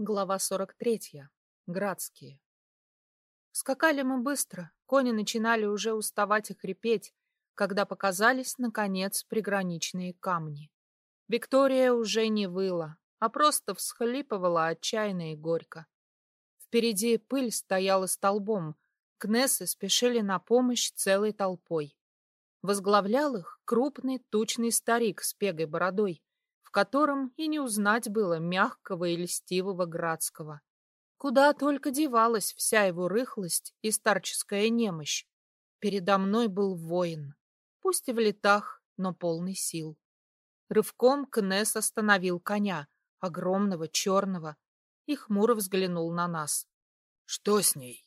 Глава 43. Градские. Скакали мы быстро, кони начинали уже уставать и хрипеть, когда показались, наконец, приграничные камни. Виктория уже не выла, а просто всхлипывала отчаянно и горько. Впереди пыль стояла столбом, кнессы спешили на помощь целой толпой. Возглавлял их крупный тучный старик с пегой бородой, в котором и не узнать было мягкого и льстивого Градского. Куда только девалась вся его рыхлость и старческая немощь. Передо мной был воин, пусть и в летах, но полный сил. Рывком Кнесс остановил коня, огромного, черного, и хмуро взглянул на нас. — Что с ней?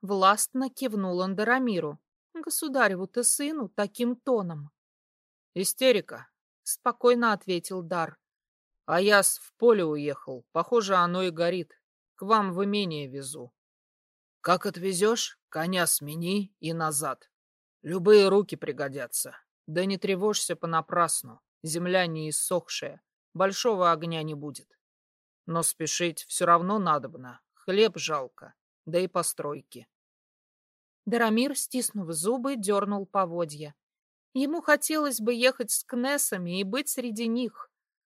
Властно кивнул он Дарамиру, государеву-то сыну, таким тоном. — Истерика, — спокойно ответил Дар. — А я в поле уехал. Похоже, оно и горит. К вам в имение везу. — Как отвезешь, коня смени и назад. Любые руки пригодятся. Да не тревожься понапрасну. Земля не иссохшая. Большого огня не будет. Но спешить все равно надобно. Хлеб жалко. Да и постройки. Дарамир, стиснув зубы, дернул поводья. Ему хотелось бы ехать с Кнессами и быть среди них,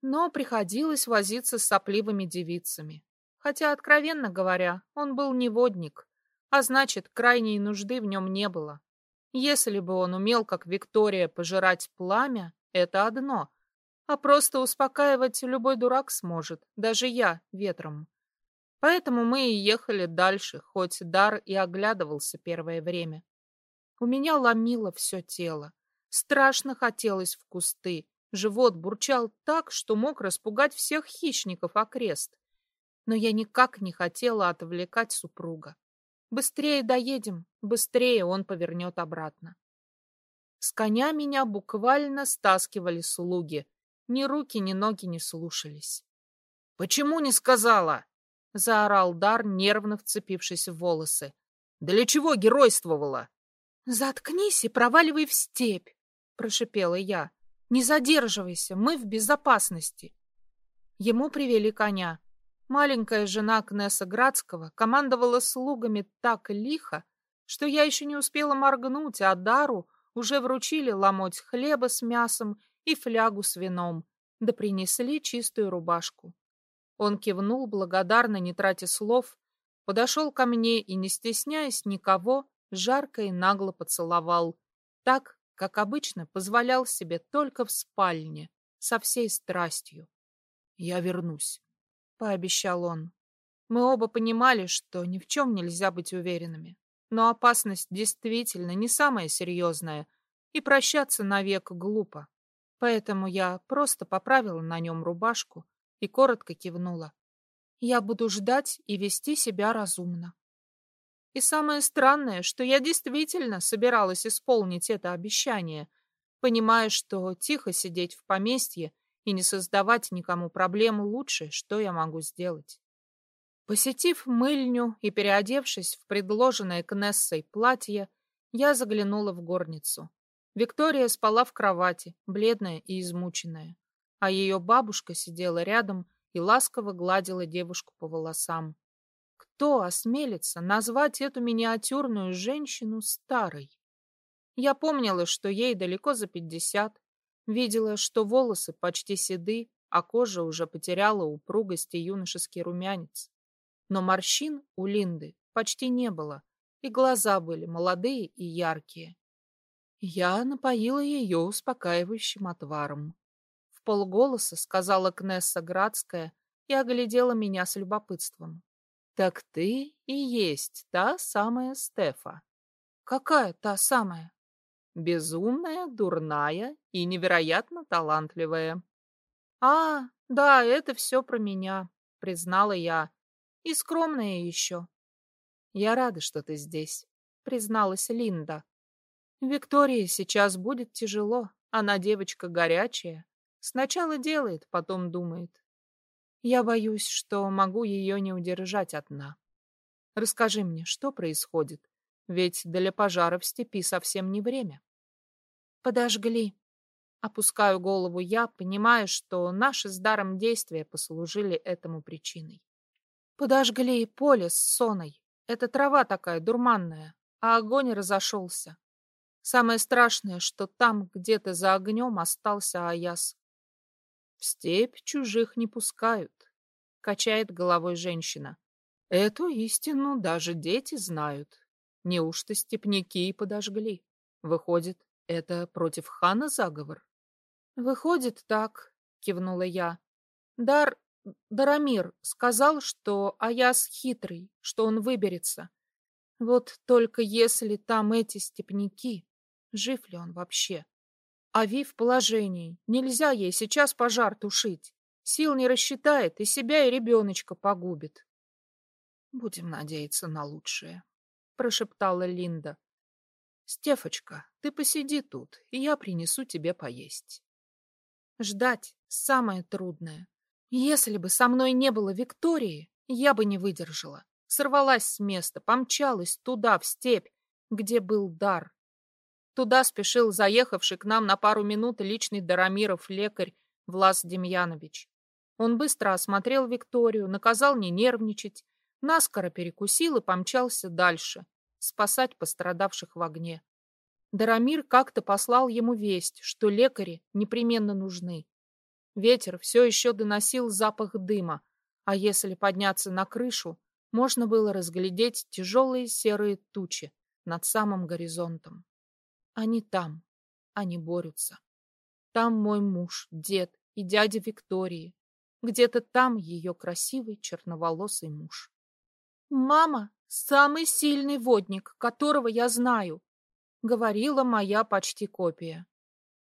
но приходилось возиться с сопливыми девицами. Хотя, откровенно говоря, он был неводник, а значит, крайней нужды в нем не было. Если бы он умел, как Виктория, пожирать пламя, это одно, а просто успокаивать любой дурак сможет, даже я, ветром. Поэтому мы и ехали дальше, хоть дар и оглядывался первое время. У меня ломило все тело. Страшно хотелось в кусты. Живот бурчал так, что мог распугать всех хищников окрест. Но я никак не хотела отвлекать супруга. Быстрее доедем, быстрее он повернет обратно. С коня меня буквально стаскивали слуги. Ни руки, ни ноги не слушались. — Почему не сказала? — заорал Дар, нервно вцепившись в волосы. — Для чего геройствовала? — Заткнись и проваливай в степь. — прошипела я. «Не задерживайся, мы в безопасности». Ему привели коня. Маленькая жена Кнесса Градского командовала слугами так лихо, что я еще не успела моргнуть, а Дару уже вручили ломоть хлеба с мясом и флягу с вином, да принесли чистую рубашку. Он кивнул, благодарно, не тратя слов, подошел ко мне и, не стесняясь никого, жарко и нагло поцеловал, так, как обычно, позволял себе только в спальне, со всей страстью. «Я вернусь», — пообещал он. Мы оба понимали, что ни в чем нельзя быть уверенными. Но опасность действительно не самая серьезная, и прощаться навек глупо. Поэтому я просто поправила на нем рубашку и коротко кивнула. Я буду ждать и вести себя разумно. И самое странное, что я действительно собиралась исполнить это обещание, понимая, что тихо сидеть в поместье и не создавать никому проблем лучше, что я могу сделать. Посетив мыльню и переодевшись в предложенное Кнессой платье, я заглянула в горницу. Виктория спала в кровати, бледная и измученная, а ее бабушка сидела рядом и ласково гладила девушку по волосам. Кто осмелится назвать эту миниатюрную женщину старой? Я помнила, что ей далеко за пятьдесят, видела, что волосы почти седы, а кожа уже потеряла упругость и юношеский румянец. Но морщин у Линды почти не было, и глаза были молодые и яркие. Я напоила ее успокаивающим отваром. В полголоса сказала Кнесса Градская и оглядела меня с любопытством. Так ты и есть та самая Стефа. Какая та самая? Безумная, дурная и невероятно талантливая. А, да, это все про меня, признала я. И скромная еще. Я рада, что ты здесь, призналась Линда. Виктории сейчас будет тяжело. Она девочка горячая. Сначала делает, потом думает. Я боюсь, что могу ее не удержать одна. Расскажи мне, что происходит? Ведь для пожара в степи совсем не время. Подожгли. Опускаю голову я, понимая, что наши с даром действия послужили этому причиной. Подожгли поле с соной. Это трава такая дурманная, а огонь разошелся. Самое страшное, что там где-то за огнем остался Аяс. В степь чужих не пускают, качает головой женщина. Эту истину даже дети знают. Неужто степняки и подожгли? Выходит, это против хана заговор? Выходит так, кивнула я. Дар Дарамир сказал, что Аяс хитрый, что он выберется. Вот только если там эти степняки, жив ли он вообще? Ави в положении, нельзя ей сейчас пожар тушить. Сил не рассчитает и себя, и ребеночка погубит. Будем надеяться на лучшее, прошептала Линда. Стефочка, ты посиди тут, и я принесу тебе поесть. Ждать самое трудное. Если бы со мной не было Виктории, я бы не выдержала. Сорвалась с места, помчалась туда, в степь, где был дар. Туда спешил заехавший к нам на пару минут личный Дарамиров лекарь Влас Демьянович. Он быстро осмотрел Викторию, наказал не нервничать, наскоро перекусил и помчался дальше, спасать пострадавших в огне. Дарамир как-то послал ему весть, что лекари непременно нужны. Ветер все еще доносил запах дыма, а если подняться на крышу, можно было разглядеть тяжелые серые тучи над самым горизонтом. Они там, они борются. Там мой муж, дед и дядя Виктории. Где-то там ее красивый черноволосый муж. «Мама — самый сильный водник, которого я знаю», — говорила моя почти копия.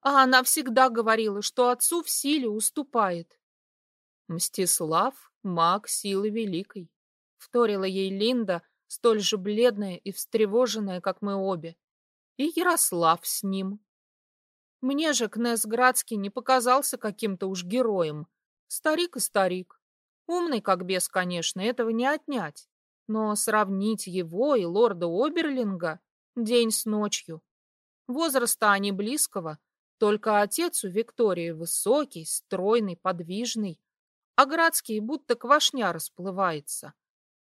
А она всегда говорила, что отцу в силе уступает. Мстислав — маг силы великой, — вторила ей Линда, столь же бледная и встревоженная, как мы обе. И Ярослав с ним. Мне же князь Градский не показался каким-то уж героем. Старик и старик. Умный, как бес, конечно, этого не отнять. Но сравнить его и лорда Оберлинга день с ночью. Возраста они близкого, только отец у Виктории высокий, стройный, подвижный, а Градский будто квашня расплывается.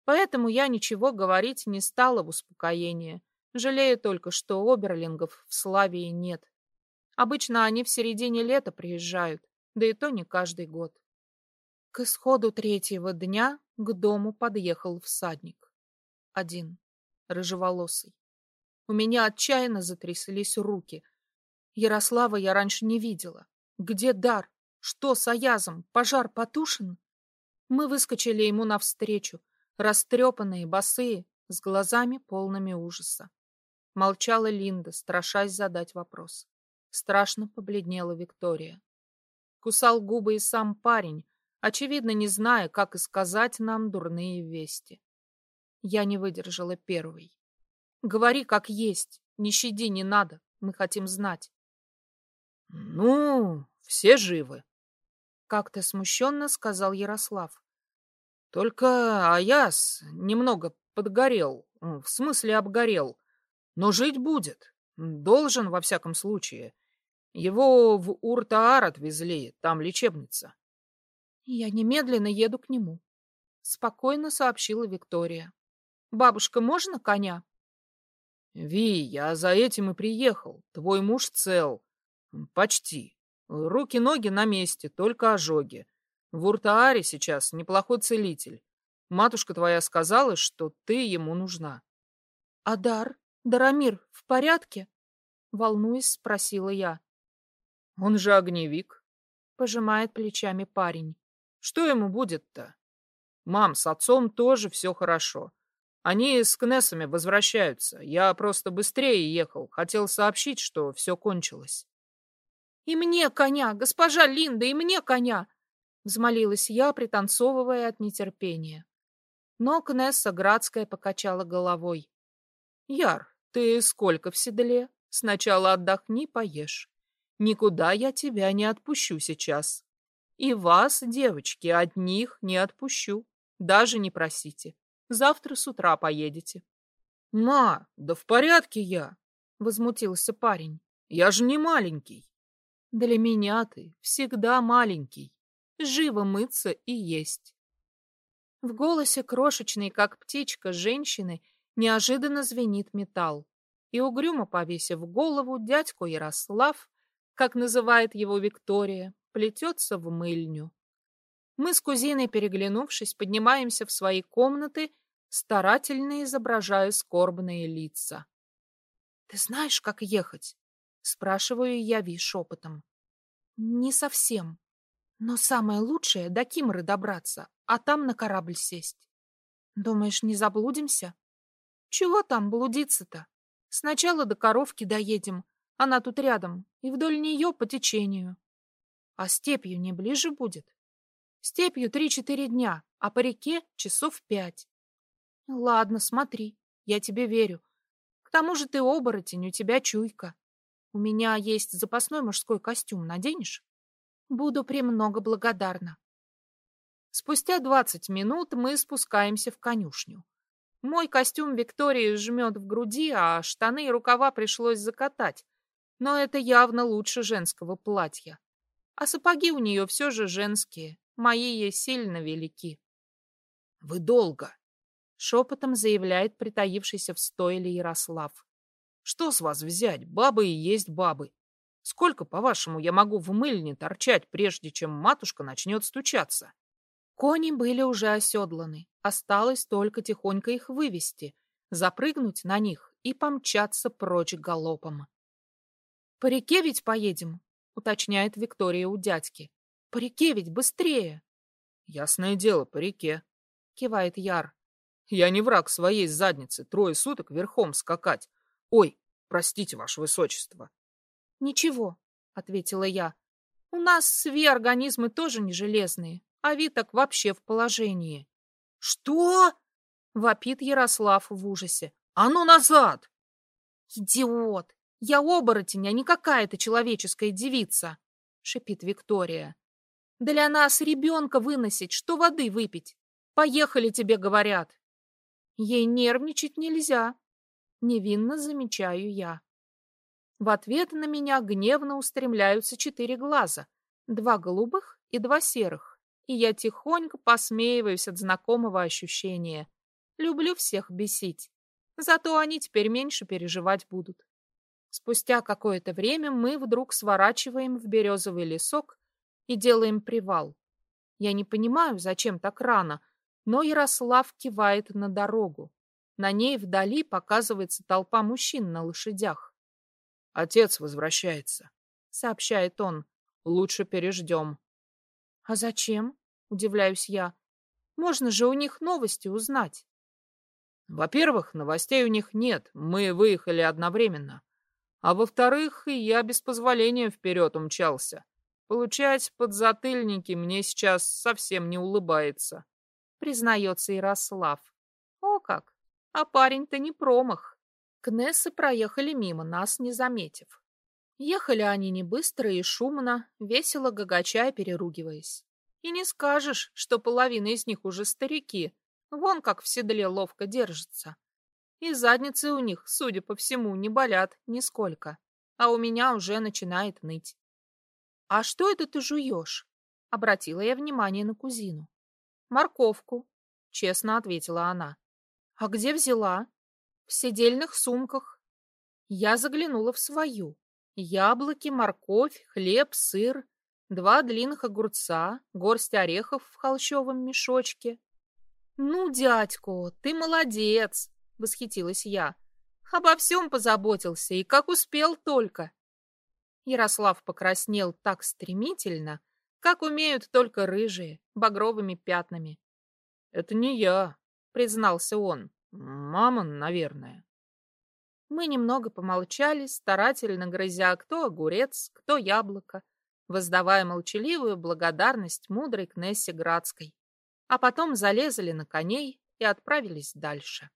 Поэтому я ничего говорить не стала в успокоение. Жалею только, что оберлингов в Славии нет. Обычно они в середине лета приезжают, да и то не каждый год. К исходу третьего дня к дому подъехал всадник. Один, рыжеволосый. У меня отчаянно затряслись руки, Ярослава я раньше не видела. Где дар? Что с Аязом? Пожар потушен? Мы выскочили ему навстречу, растрепанные, босые, с глазами полными ужаса. Молчала Линда, страшась задать вопрос. Страшно побледнела Виктория. Кусал губы и сам парень, очевидно, не зная, как и сказать нам дурные вести. Я не выдержала первой. Говори как есть, не щади, не надо, мы хотим знать. Ну, все живы. Как-то смущенно сказал Ярослав. Только Аяс немного подгорел, в смысле обгорел, но жить будет. Должен, во всяком случае. Его в Уртаар отвезли, там лечебница. Я немедленно еду к нему. Спокойно сообщила Виктория. Бабушка, можно коня? Ви, я за этим и приехал. Твой муж цел. Почти. Руки-ноги на месте, только ожоги. В Уртааре сейчас неплохой целитель. Матушка твоя сказала, что ты ему нужна. — Адар, Дарамир, в порядке? — волнуясь, спросила я. — Он же огневик. — пожимает плечами парень. — Что ему будет-то? Мам, с отцом тоже все хорошо. Они с Кнессами возвращаются. Я просто быстрее ехал. Хотел сообщить, что все кончилось. «И мне коня, госпожа Линда, и мне коня!» Взмолилась я, пританцовывая от нетерпения. Но Кнесса Градская покачала головой. «Яр, ты сколько в седле? Сначала отдохни, поешь. Никуда я тебя не отпущу сейчас. И вас, девочки, одних не отпущу. Даже не просите. Завтра с утра поедете». «Ма, да в порядке я!» — возмутился парень. «Я же не маленький». Для меня ты всегда маленький. Живо мыться и есть. В голосе крошечной, как птичка, женщины неожиданно звенит металл. И угрюмо повесив голову, дядьку Ярослав, как называет его Виктория, плетется в мыльню. Мы с кузиной, переглянувшись, поднимаемся в свои комнаты, старательно изображая скорбные лица. — Ты знаешь, как ехать? — спрашиваю я Ви шепотом. — Не совсем. Но самое лучшее — до Кимры добраться, а там на корабль сесть. Думаешь, не заблудимся? Чего там блудиться-то? Сначала до коровки доедем, она тут рядом, и вдоль нее по течению. А степью не ближе будет? Степью три-четыре дня, а по реке часов пять. Ладно, смотри, я тебе верю. К тому же ты оборотень, у тебя чуйка. У меня есть запасной мужской костюм, наденешь? Буду премного благодарна. Спустя двадцать минут мы спускаемся в конюшню. Мой костюм Виктории жмет в груди, а штаны и рукава пришлось закатать. Но это явно лучше женского платья. А сапоги у нее все же женские, мои ей сильно велики. — Вы долго, — шепотом заявляет притаившийся в стойле Ярослав. — Что с вас взять? Бабы и есть бабы. Сколько, по-вашему, я могу в мыльне торчать, прежде чем матушка начнет стучаться? Кони были уже оседланы, осталось только тихонько их вывести, запрыгнуть на них и помчаться прочь галопом. «По реке ведь поедем», — уточняет Виктория у дядьки. «По реке ведь быстрее». «Ясное дело, по реке», — кивает Яр. «Я не враг своей задницы, трое суток верхом скакать. Ой, простите, ваше высочество». «Ничего», — ответила я. «У нас свои организмы тоже не железные, а Виток вообще в положении. «Что?» — вопит Ярослав в ужасе. «А ну назад!» «Идиот! Я оборотень, а не какая-то человеческая девица!» — шипит Виктория. «Для нас ребенка выносить, что воды выпить? Поехали, тебе говорят!» Ей нервничать нельзя. Невинно замечаю я. В ответ на меня гневно устремляются четыре глаза, два голубых и два серых и я тихонько посмеиваюсь от знакомого ощущения. Люблю всех бесить. Зато они теперь меньше переживать будут. Спустя какое-то время мы вдруг сворачиваем в березовый лесок и делаем привал. Я не понимаю, зачем так рано, но Ярослав кивает на дорогу. На ней вдали показывается толпа мужчин на лошадях. «Отец возвращается», — сообщает он. «Лучше переждем». «А зачем?» Удивляюсь я. Можно же у них новости узнать. Во-первых, новостей у них нет, мы выехали одновременно. А во-вторых, я без позволения вперед умчался. Получать подзатыльники мне сейчас совсем не улыбается, признается Ярослав. О как! А парень-то не промах. Кнессы проехали мимо нас, не заметив. Ехали они не быстро и шумно, весело гагача и переругиваясь. И не скажешь, что половина из них уже старики. Вон как в седле ловко держатся. И задницы у них, судя по всему, не болят нисколько. А у меня уже начинает ныть. «А что это ты жуешь?» — обратила я внимание на кузину. «Морковку», — честно ответила она. «А где взяла?» «В седельных сумках». Я заглянула в свою. Яблоки, морковь, хлеб, сыр, два длинных огурца, горсть орехов в холщовом мешочке. «Ну, дядьку, ты молодец!» — восхитилась я. «Обо всем позаботился, и как успел только!» Ярослав покраснел так стремительно, как умеют только рыжие, багровыми пятнами. «Это не я», — признался он. «Мама, наверное». Мы немного помолчали, старательно грызя кто огурец, кто яблоко, воздавая молчаливую благодарность мудрой Кнессе Градской, а потом залезли на коней и отправились дальше.